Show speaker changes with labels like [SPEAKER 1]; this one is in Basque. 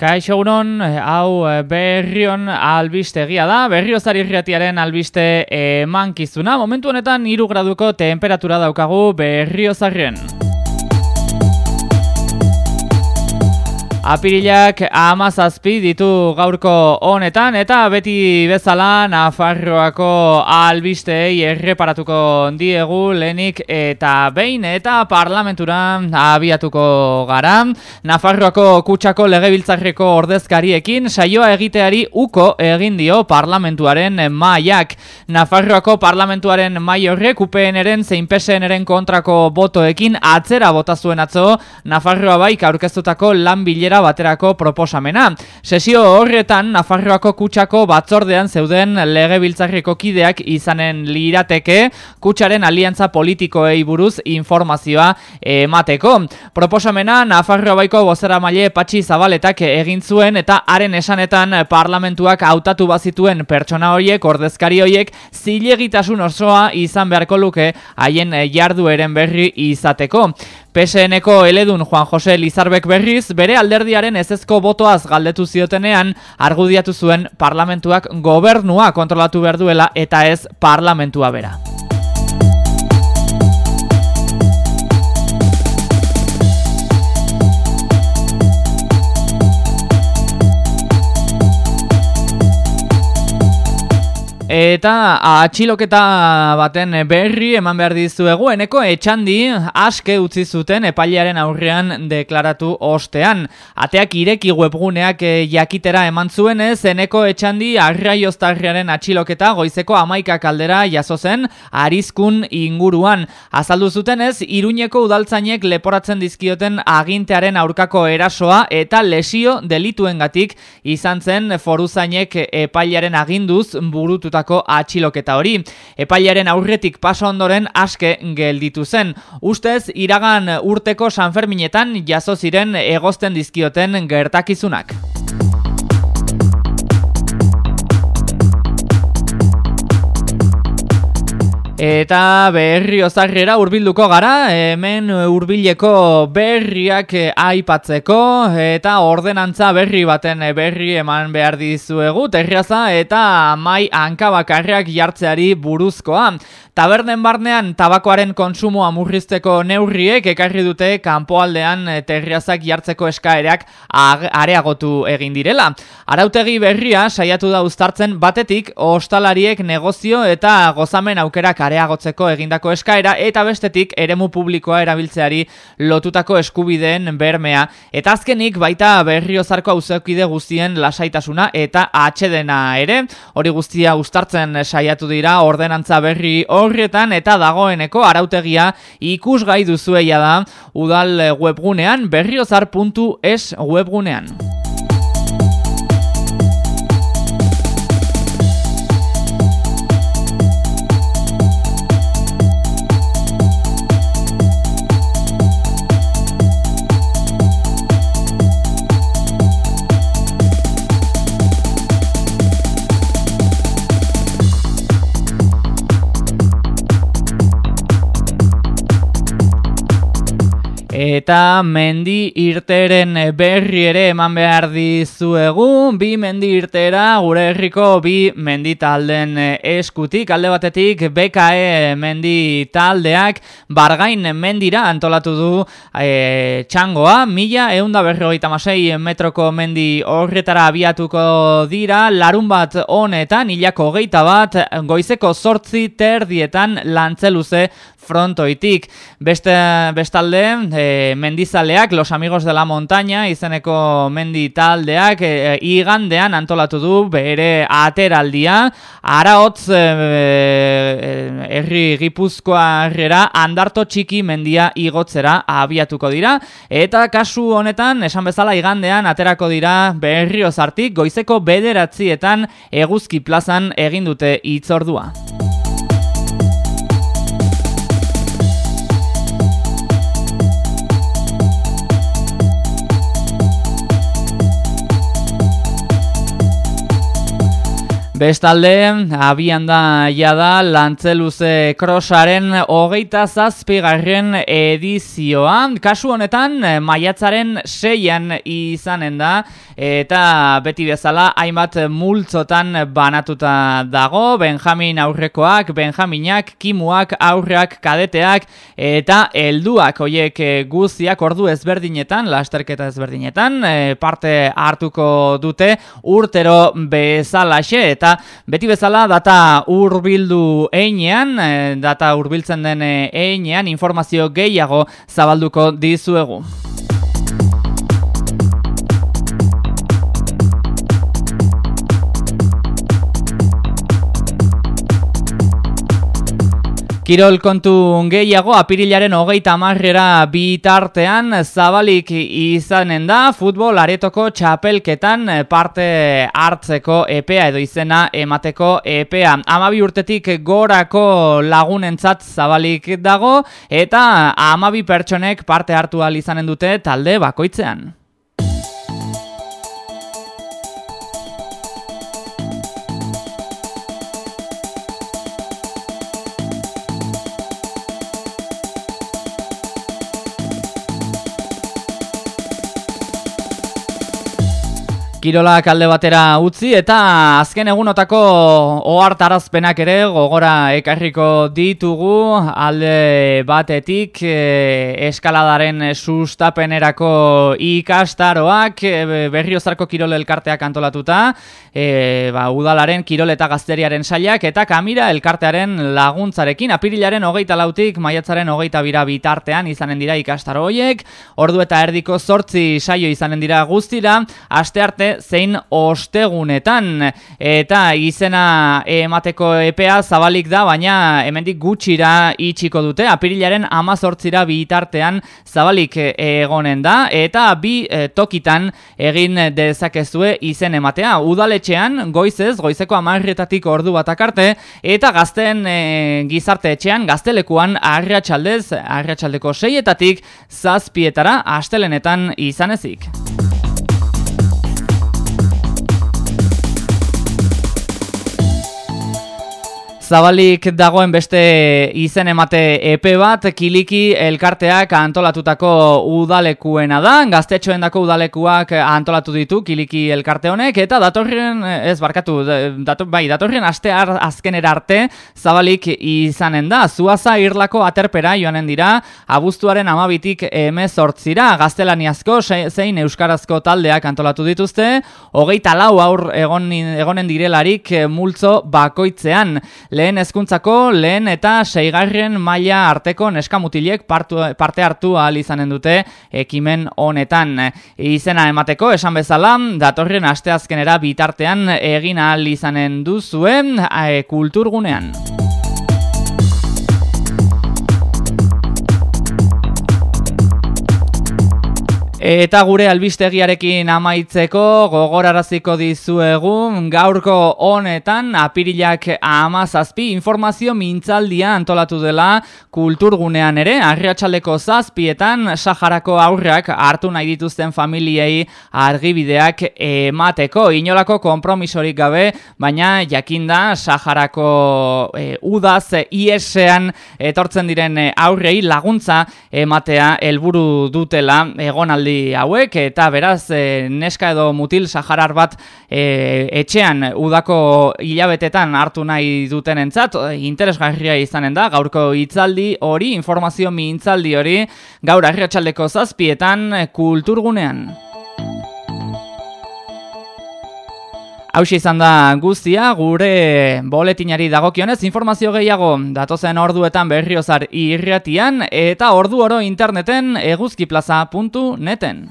[SPEAKER 1] Kaixo unon, hau berrion albistegia da, berriozari irriatiaren albiste emankizuna. Momentu honetan, iru graduko temperatura daukagu berriozarren. Apirilak amazazpi ditu gaurko honetan eta beti bezala Nafarroako albistei erreparatuko diegu lehenik eta behin eta parlamentura abiatuko gara. Nafarroako kutsako legebiltzarreko ordezkariekin saioa egiteari uko egin dio parlamentuaren maiak. Nafarroako parlamentuaren mai horrek UPNren zein PSNren kontrako botoekin atzera botazuen atzo Nafarroa baik aurkeztutako lan baterako proposamena. Sesio horretan, Nafarroako kutsako batzordean zeuden legebiltzarriko kideak izanen lirateke kutsaren aliantza politikoei buruz informazioa emateko. Proposamena, Nafarroa baiko bozera maile patxi zabaletak egin zuen eta haren esanetan parlamentuak hautatu bazituen pertsona horiek, ordezkari horiek, zilegitasun osoa izan beharko luke haien jardueren berri izateko. PSNeko eledun Juan Jose Lizarbek berriz, bere alderdiaren ezezko botoaz galdetu ziotenean, argudiatu zuen parlamentuak gobernua kontrolatu behar duela eta ez parlamentua bera. Eta atxiloketa baten berri eman behar dizuegu, eneko etxandi aske utzi zuten epailearen aurrean deklaratu ostean. Ateak ireki webguneak eh, jakitera eman zuen ez, eneko etxandi arraioztarriaren atxiloketa goizeko amaika kaldera jaso zen arizkun inguruan. Azaldu zuten ez, iruñeko udaltzainek leporatzen dizkioten agintearen aurkako erasoa eta lesio delituengatik izan zen foruzainek epailearen aginduz burututa gertatutako atxiloketa hori. Epailaren aurretik paso ondoren aske gelditu zen. Ustez, iragan urteko Sanferminetan jaso ziren egozten dizkioten gertakizunak. Eta berri ozarrera urbilduko gara, hemen urbileko berriak aipatzeko eta ordenantza berri baten berri eman behar dizuegu, terriaza eta mai hankabakarrak jartzeari buruzkoa. Tabernen barnean tabakoaren konsumoa murrizteko neurriek ekarri dute kanpoaldean eh, terriazak jartzeko eskaerak areagotu egin direla. Arautegi berria saiatu da uztartzen batetik ostalariek negozio eta gozamen aukerak areagotzeko egindako eskaera eta bestetik eremu publikoa erabiltzeari lotutako eskubideen bermea. Eta azkenik baita berriozarko auzeokide guztien lasaitasuna eta atxedena ere. Hori guztia uztartzen saiatu dira ordenantza berri hor horretan eta dagoeneko arautegia ikusgai duzueia da udal webgunean berriozar.es webgunean. Eta mendi irteren berri ere eman behar dizuegu, bi mendi irtera gure herriko bi mendi talden eskutik, alde batetik BKE mendi taldeak bargain mendira antolatu du e, txangoa, mila eunda berrogeita masei metroko mendi horretara abiatuko dira, larun bat honetan, hilako geita bat, goizeko sortzi terdietan lantzeluze frontoitik. Beste bestalde, e, mendizaleak, los amigos de la montaña, izeneko mendi taldeak, e, igandean antolatu du bere ateraldia, araotz e, e, herri gipuzkoa herrera, andarto txiki mendia igotzera abiatuko dira, eta kasu honetan, esan bezala igandean aterako dira berriozartik, goizeko bederatzietan eguzki plazan egindute itzordua. Bestalde, abian da jada lantzeluze krosaren hogeita zazpigarren edizioa. Kasu honetan, maiatzaren seian izanen da, eta beti bezala, hainbat multzotan banatuta dago, Benjamin aurrekoak, Benjaminak, Kimuak, aurreak, kadeteak, eta helduak. Hoiek guziak ordu ezberdinetan, lasterketa ezberdinetan, parte hartuko dute, urtero bezalaxe, eta beti bezala data hurbildu einean, eh, data hurbiltzen den eh, einean informazio gehiago zabalduko dizuegu. Kirol kontu gehiago, apirilaren hogeita marrera bitartean zabalik izanen da, futbol aretoko txapelketan parte hartzeko epea edo izena emateko epea. Amabi urtetik gorako lagunentzat zabalik dago eta amabi pertsonek parte hartu izanen dute talde bakoitzean. Kirolak alde batera utzi eta azken egunotako ohartarazpenak ere gogora ekarriko ditugu. Alde batetik e, eskaladaren sustapenerako ikastaroak e, berriozarko kirol elkarteak antolatuta e, ba, udalaren kirol eta gazteriaren sailak eta kamira elkartearen laguntzarekin apirilaren hogeita lautik maiatzaren hogeita bira bitartean izanen dira ikastaro hoiek ordu eta erdiko sortzi saio izanen dira guztira. Aste arte zein ostegunetan. Eta izena emateko epea zabalik da baina hemendik gutxira itxiko dute. Apirilaren amazortzira bitartean zabalik egonen da. Eta bi eh, tokitan egin dezakezue izen ematea. Udaletxean goizez goizeko amarretatik ordu batakarte eta gazten e, gizarte etxean gaztelekuan arratsaldez arratsaldeko seietatik zazpietara astelenetan izanezik. Zabalik dagoen beste izen emate epe bat, kiliki elkarteak antolatutako udalekuena da, gaztetxoen dako udalekuak antolatu ditu kiliki elkarte honek, eta datorren, ez barkatu, dator, bai, datorren aste azkenera arte zabalik izanen da. Zuaza irlako aterpera joanen dira, abuztuaren amabitik emezortzira, gaztelaniazko zein euskarazko taldeak antolatu dituzte, hogeita lau aur egonen direlarik multzo bakoitzean lehen hezkuntzako lehen eta seigarren maila arteko neskamutilek parte hartu ahal izanen dute ekimen honetan. Izena emateko, esan bezala, datorren asteazkenera bitartean egin ahal izanen duzuen e, kulturgunean. Eta gure albistegiarekin amaitzeko gogoraraziko dizuegu gaurko honetan apirilak amazazpi informazio mintzaldia antolatu dela kulturgunean ere arriatxaleko zazpietan Saharako aurrak hartu nahi dituzten familiei argibideak emateko. Inolako kompromisorik gabe baina jakinda Saharako e, udaz iesean etortzen diren aurrei laguntza ematea helburu dutela egonaldi hauek eta beraz e, neska edo mutil saharar bat e, etxean udako hilabetetan hartu nahi duten entzat, interesgarria izanen da, gaurko hitzaldi hori, informazio mintzaldi hori, gaur arriatxaldeko zazpietan kulturgunean. Hau izan da guztia, gure boletinari dagokionez, informazio gehiago datozen orduetan berriozar irratian eta ordu oro interneten eguzkiplaza.neten.